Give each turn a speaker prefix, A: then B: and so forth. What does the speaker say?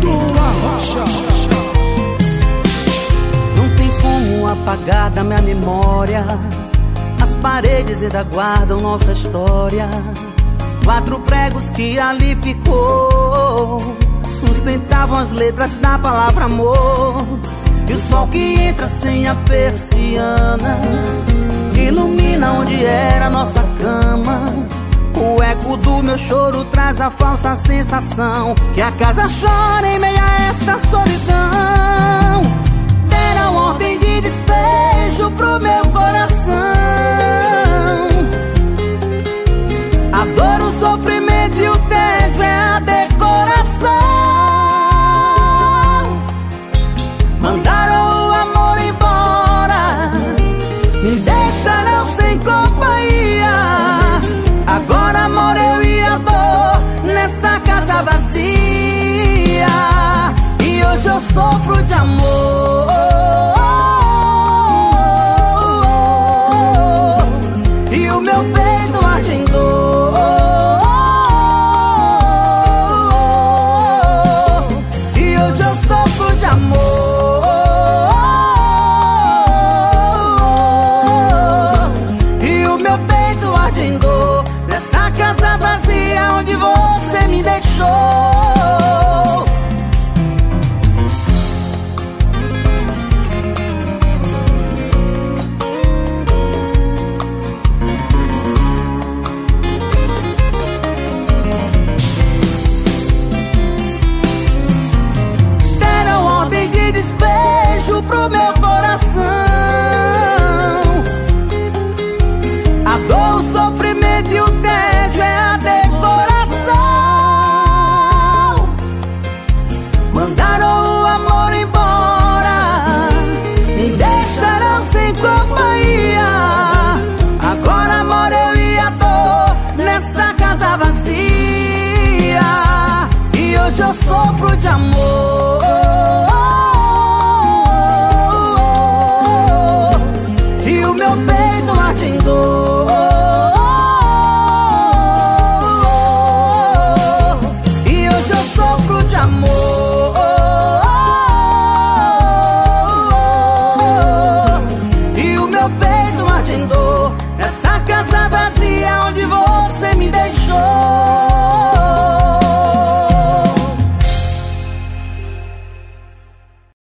A: do Arrocha. Não tem como apagar da minha memória as paredes ainda guardam nossa história. Quatro pregos que ali ficou sustentavam as letras da palavra amor. E o sol que entra sem a persiana meu choro traz a falsa sensação Que a casa chora em meio a essa solidão meu peito arde em dor Nessa casa vazia onde você me deixou amor. E o meu peito arde em dor E hoje eu sofro de amor. E o meu peito arde em dor Nessa casa vazia onde você me deixou.